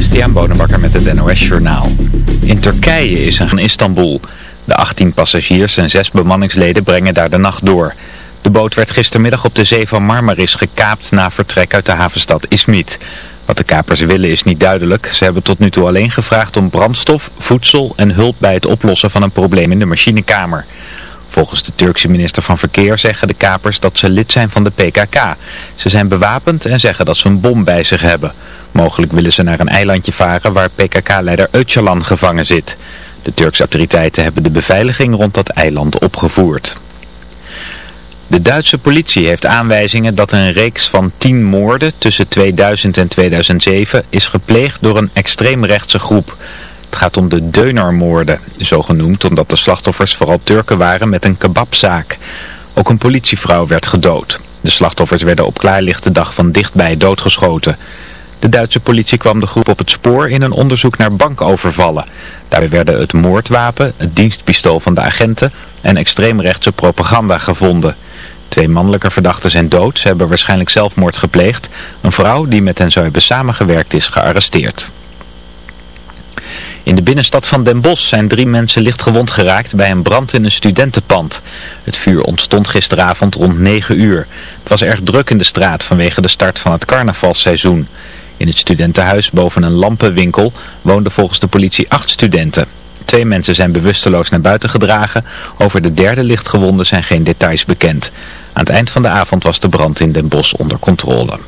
Christian Bonenbakker met het NOS Journaal. In Turkije is een Istanbul. De 18 passagiers en 6 bemanningsleden brengen daar de nacht door. De boot werd gistermiddag op de zee van Marmaris gekaapt na vertrek uit de havenstad Izmit. Wat de kapers willen is niet duidelijk. Ze hebben tot nu toe alleen gevraagd om brandstof, voedsel en hulp bij het oplossen van een probleem in de machinekamer. Volgens de Turkse minister van Verkeer zeggen de kapers dat ze lid zijn van de PKK. Ze zijn bewapend en zeggen dat ze een bom bij zich hebben. Mogelijk willen ze naar een eilandje varen waar PKK-leider Öcalan gevangen zit. De Turkse autoriteiten hebben de beveiliging rond dat eiland opgevoerd. De Duitse politie heeft aanwijzingen dat een reeks van tien moorden tussen 2000 en 2007 is gepleegd door een extreemrechtse groep. Het gaat om de Deunermoorden, zo genoemd omdat de slachtoffers vooral Turken waren met een kebabzaak. Ook een politievrouw werd gedood. De slachtoffers werden op klaarlichte dag van dichtbij doodgeschoten. De Duitse politie kwam de groep op het spoor in een onderzoek naar bankovervallen. Daarbij werden het moordwapen, het dienstpistool van de agenten en extreemrechtse propaganda gevonden. Twee mannelijke verdachten zijn dood, ze hebben waarschijnlijk zelfmoord gepleegd. Een vrouw die met hen zou hebben samengewerkt is gearresteerd. In de binnenstad van Den Bosch zijn drie mensen licht gewond geraakt bij een brand in een studentenpand. Het vuur ontstond gisteravond rond 9 uur. Het was erg druk in de straat vanwege de start van het carnavalseizoen. In het studentenhuis boven een lampenwinkel woonden volgens de politie acht studenten. Twee mensen zijn bewusteloos naar buiten gedragen. Over de derde lichtgewonde zijn geen details bekend. Aan het eind van de avond was de brand in Den Bosch onder controle.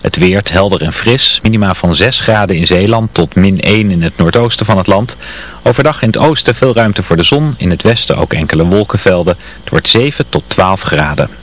Het weer helder en fris, minima van 6 graden in Zeeland tot min 1 in het noordoosten van het land. Overdag in het oosten veel ruimte voor de zon, in het westen ook enkele wolkenvelden. Het wordt 7 tot 12 graden.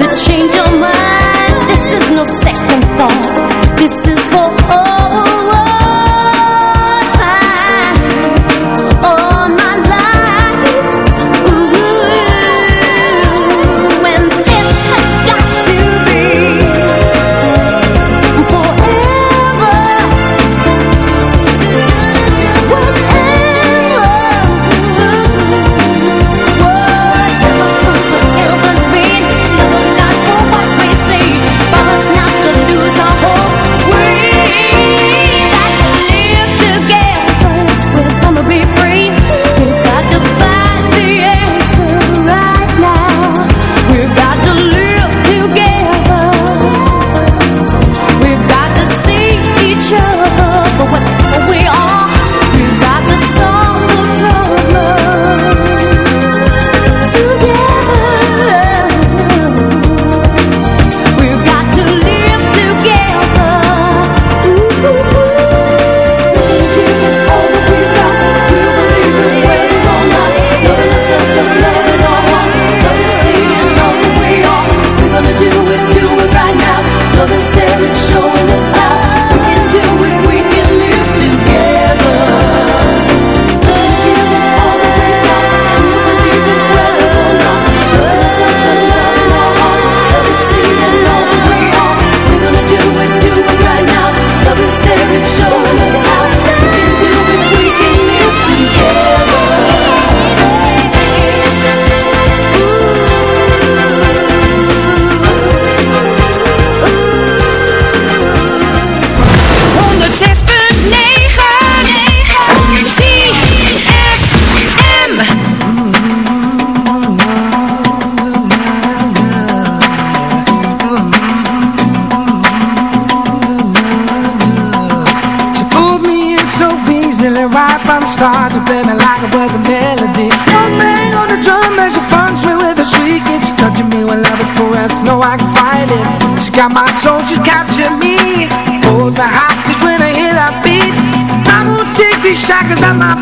to change your mind. This is no second thought. cause I'm my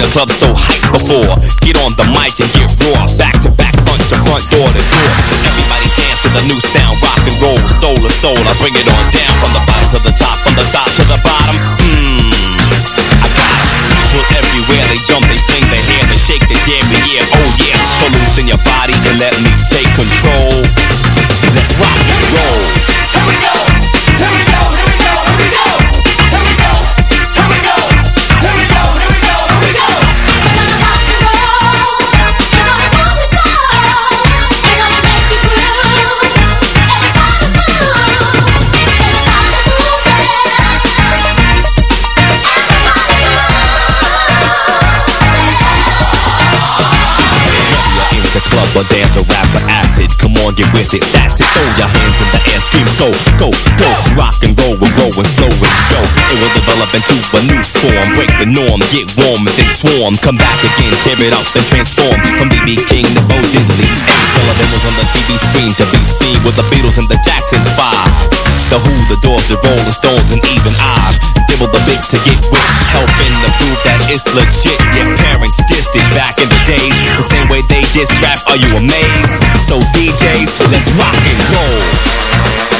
a club so hyped before. Get on the mic and get raw. Back to back, punch the front door to door. Everybody dance to the new sound, rock and roll, soul to soul. I bring it on down from the bottom to the top, from the top to the bottom. Mmm, I got. People everywhere, they jump, they sing, they hear, they shake, they dare me, yeah, oh yeah. So loosen your body and let me take control. With it. That's it. Throw your hands in the air, scream go, go, go. Rock and roll, we're growing slow and yo. It will develop into a new form. Break the norm, get warm and then swarm. Come back again, tear it up and transform. From BB King to Bo Diddley. Sullivan was on the TV screen to be seen with the Beatles and the Jackson 5. The Who, the Doors, the Rolling Stones, and even I dibble the bits to get with, helping to prove that it's legit. Your parents dissed it back in the days, the same way they diss rap. Are you amazed? So DJs, let's rock and roll.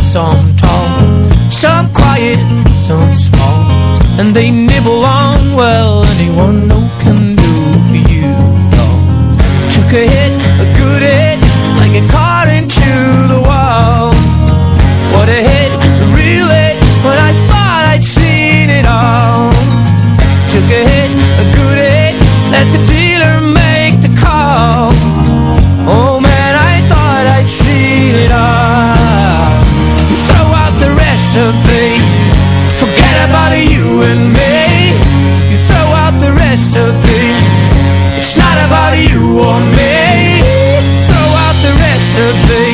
Some tall, some quiet, some small, and they nibble to be.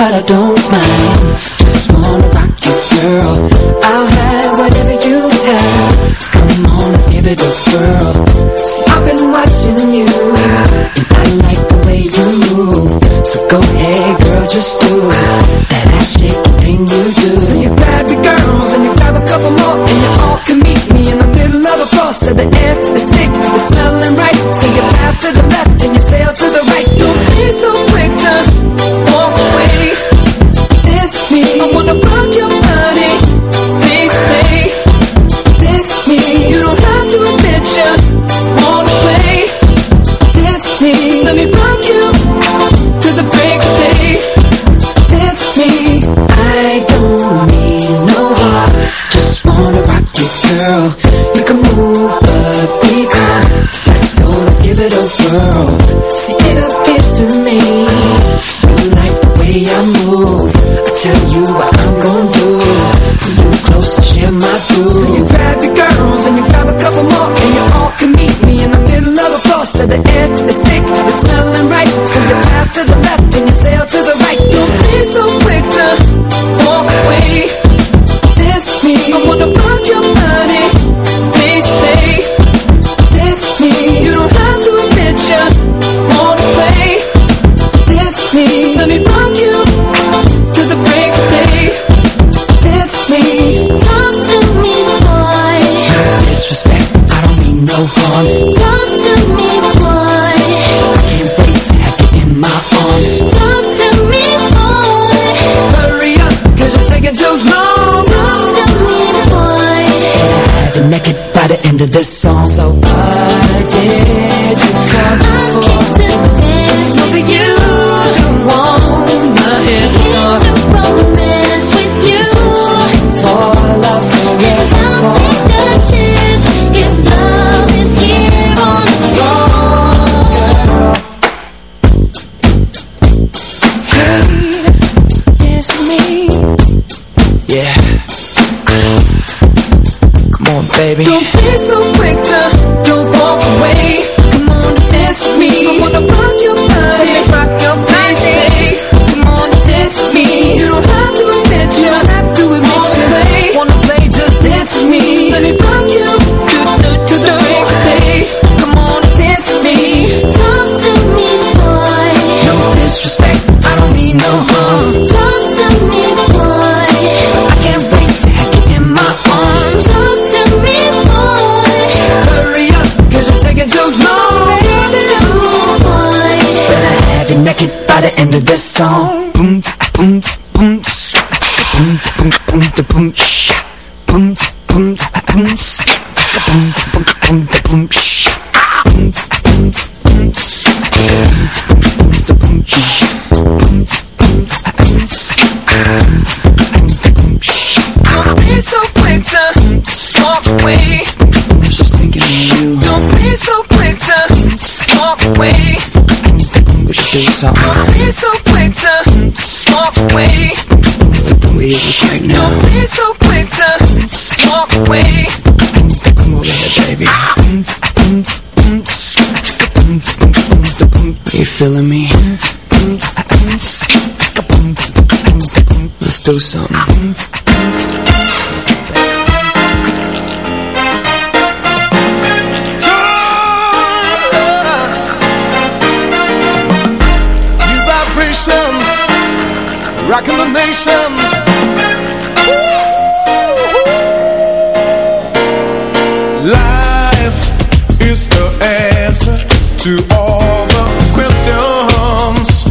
but I don't mind. Just wanna rock you, girl. Please Just let me rock you. De this song. Boom, boom, boom, boom, boom, boom, boom, do something Don't be so quick to walk away. it is right now. Don't be so quick to walk away. Come over here, baby. Are you feeling me? Let's do something. Rocking the nation. Life is the answer to all the questions.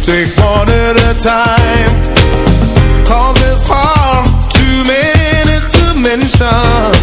Take one at a time. Cause there's far too many to mention.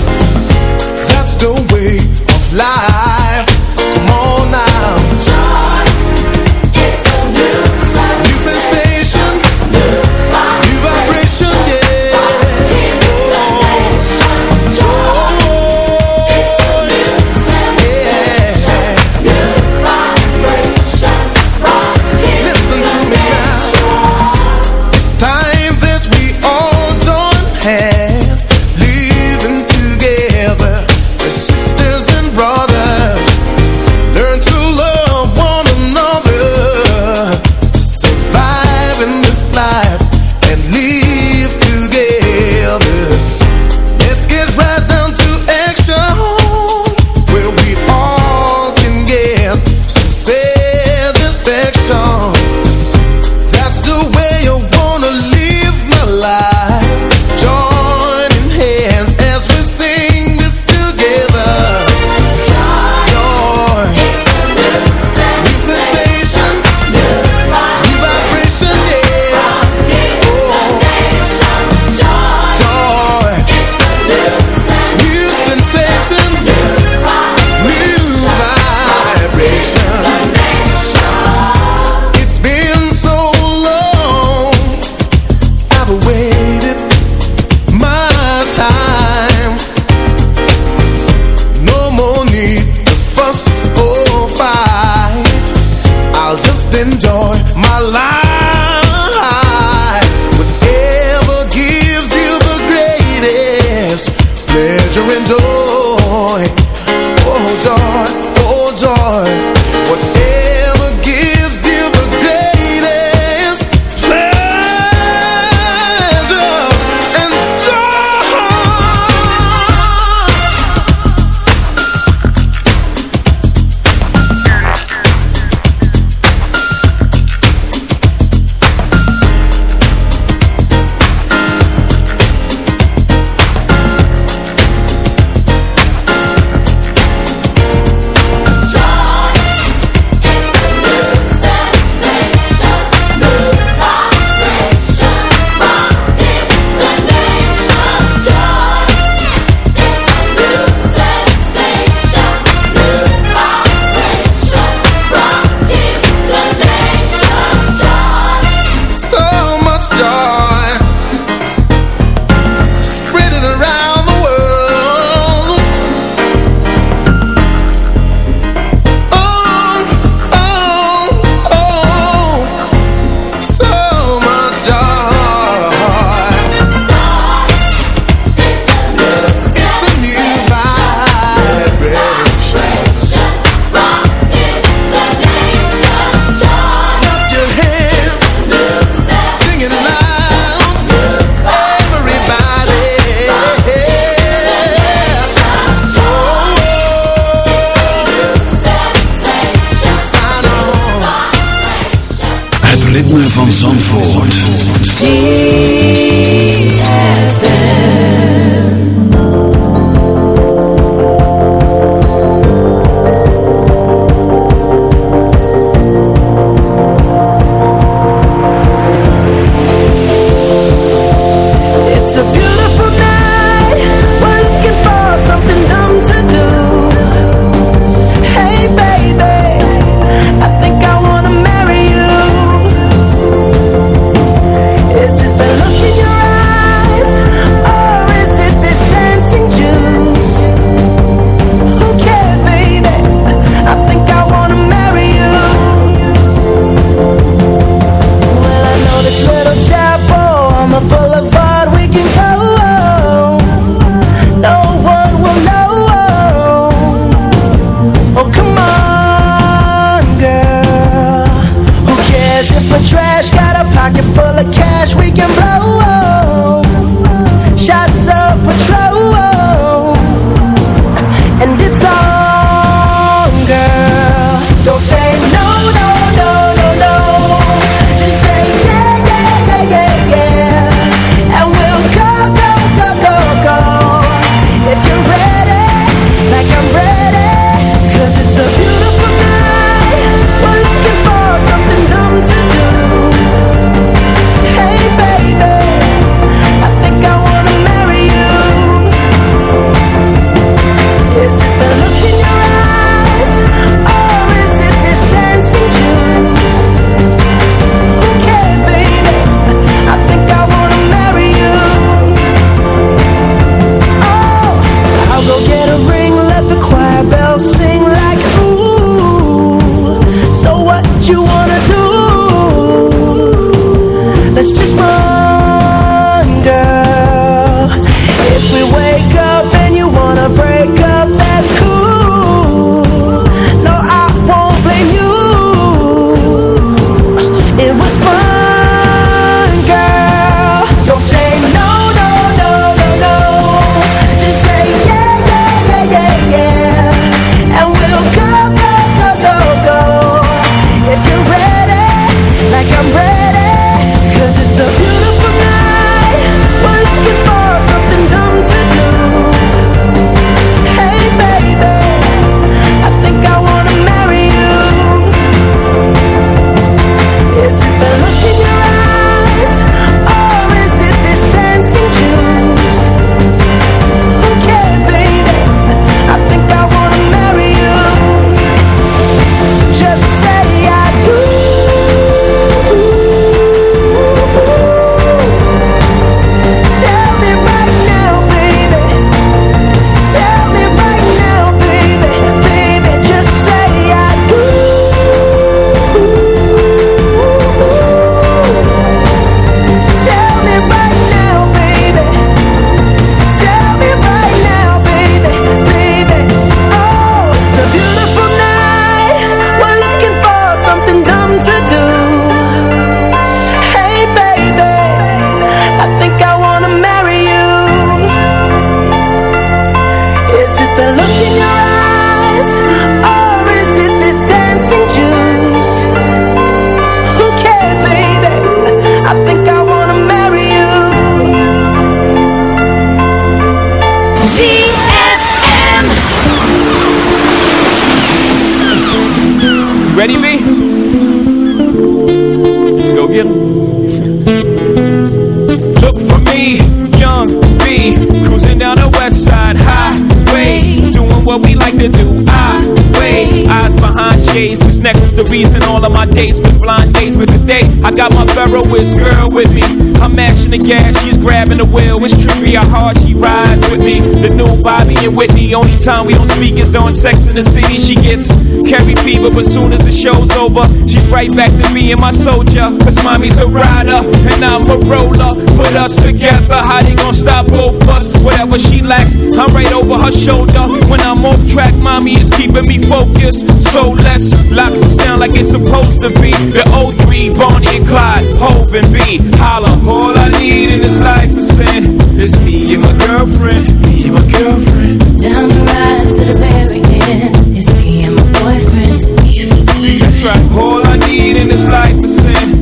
Shades. This necklace, the reason all of my dates been blind dates. But today, I got my Ferroist girl with me. I'm mashing the gas, she's grabbing the wheel. It's trippy how hard she rides with me. The new Bobby and Whitney. Only time we don't speak is during sex in the city. She gets Carrie fever, but soon as the show's over, she's right back to me and my soldier. Cause mommy's a rider and I'm a roller. Put us together, how they gonna stop both us? Whatever she lacks, I'm right over her shoulder. When I'm off track, mommy is keeping me focused. So let's lock this down like it's supposed to be. The O3, Bonnie and Clyde, Hov and B. Holla, all I need in this life is sin. It's me and my girlfriend, me and my girlfriend. Down the ride to the very end. It's me and my boyfriend. Me and my boyfriend. That's right, all I need in this life is sin.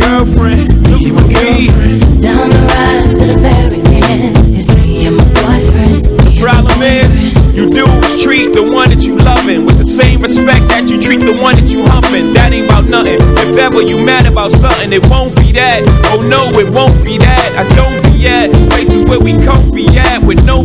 girlfriend. Look for me. Down the ride to the barricade. It's problem is, you dudes treat the one that you loving with the same respect that you treat the one that you humping. That ain't about nothing. If ever you mad about something, it won't be that. Oh no, it won't be that. I don't be at places where we comfy at with no.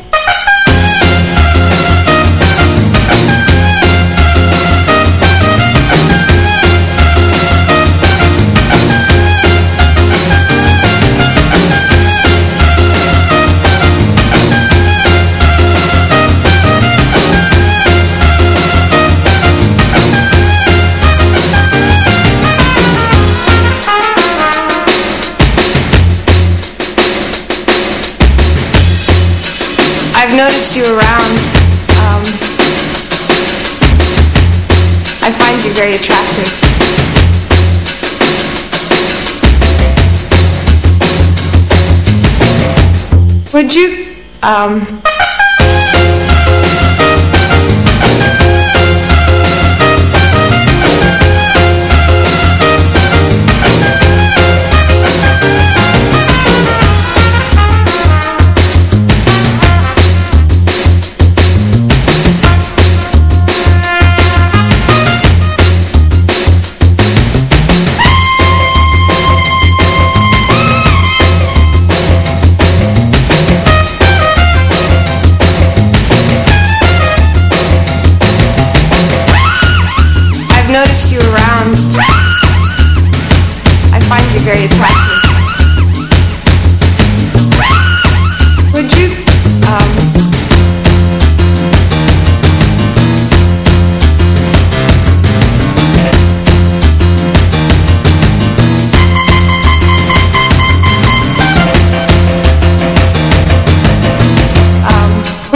Um,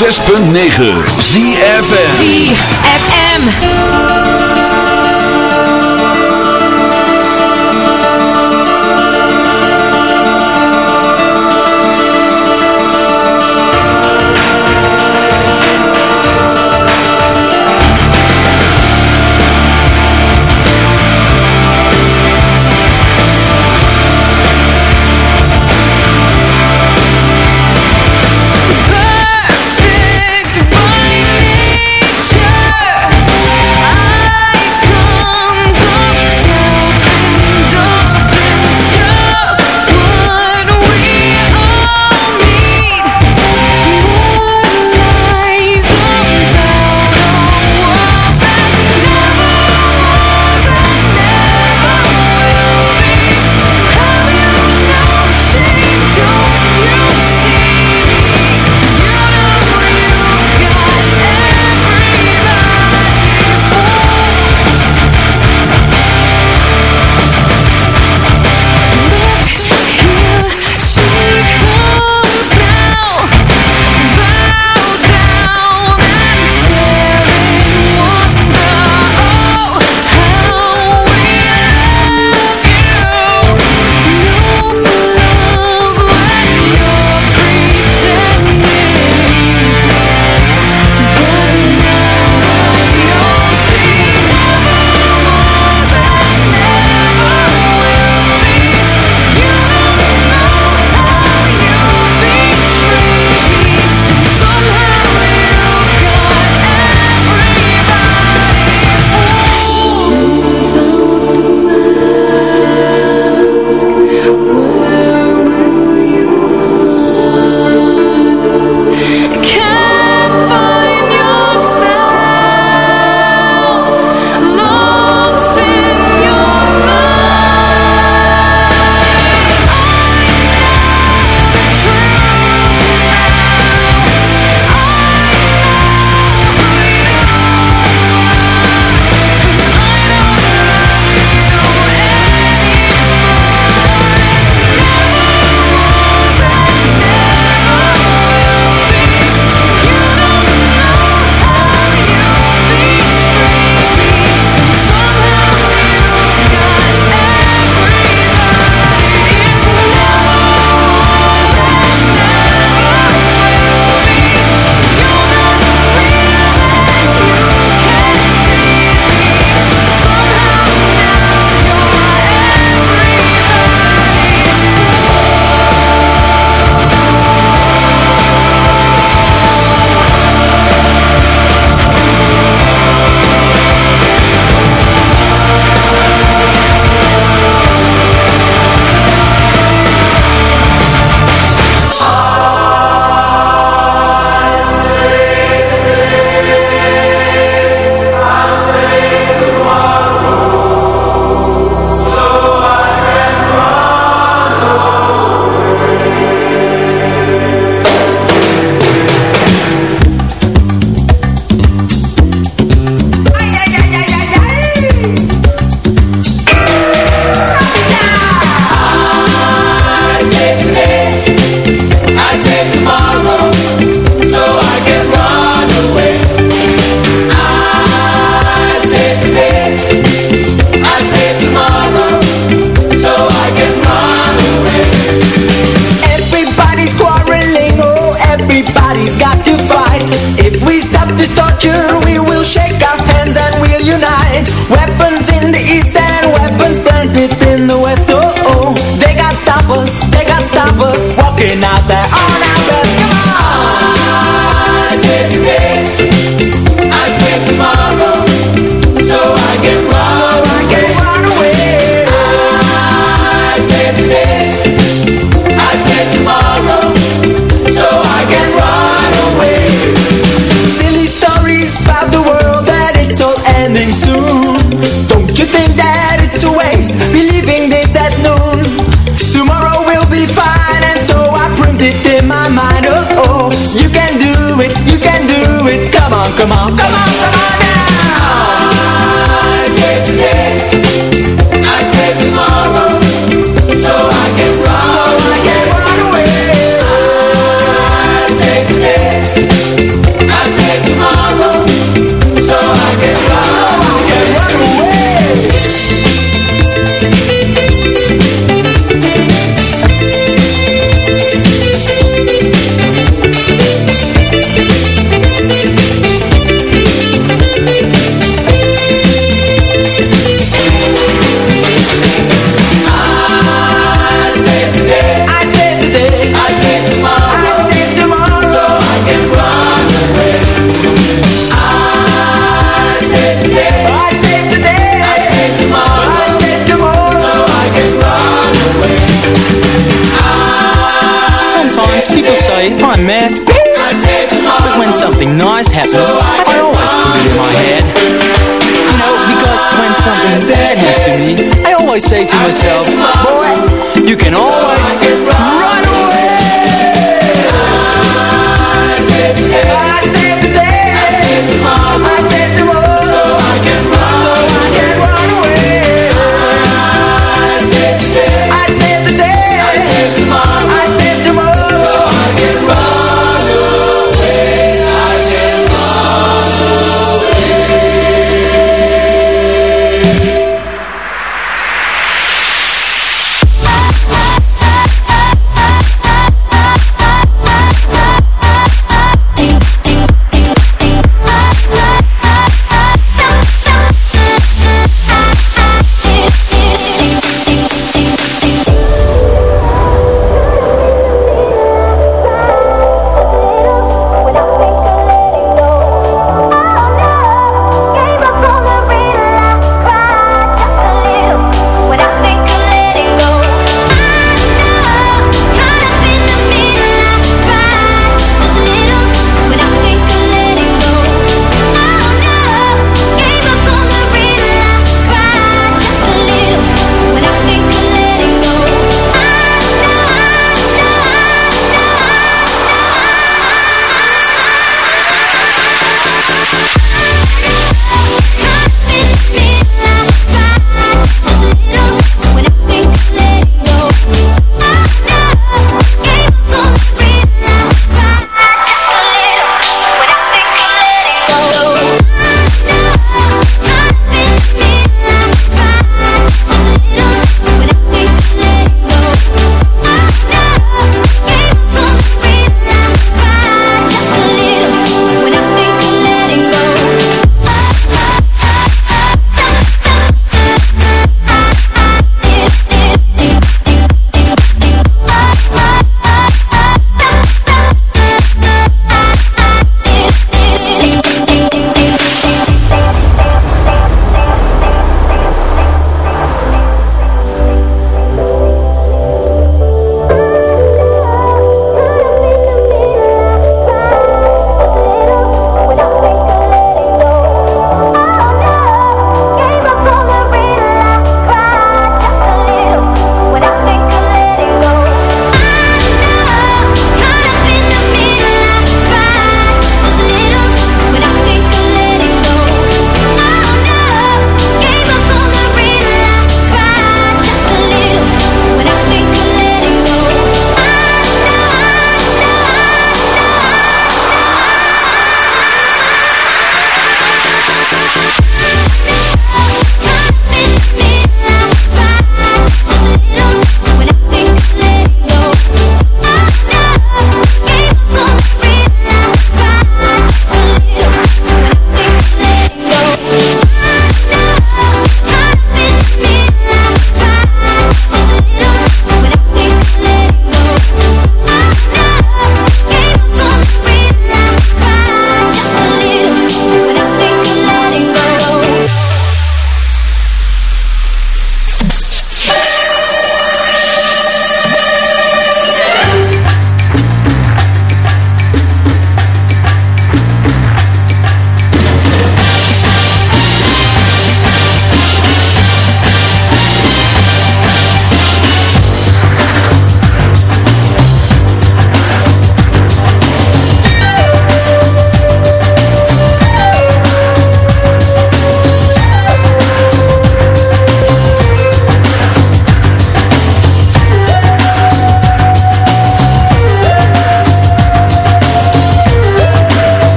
106.9 ZFM ZFM. Myself,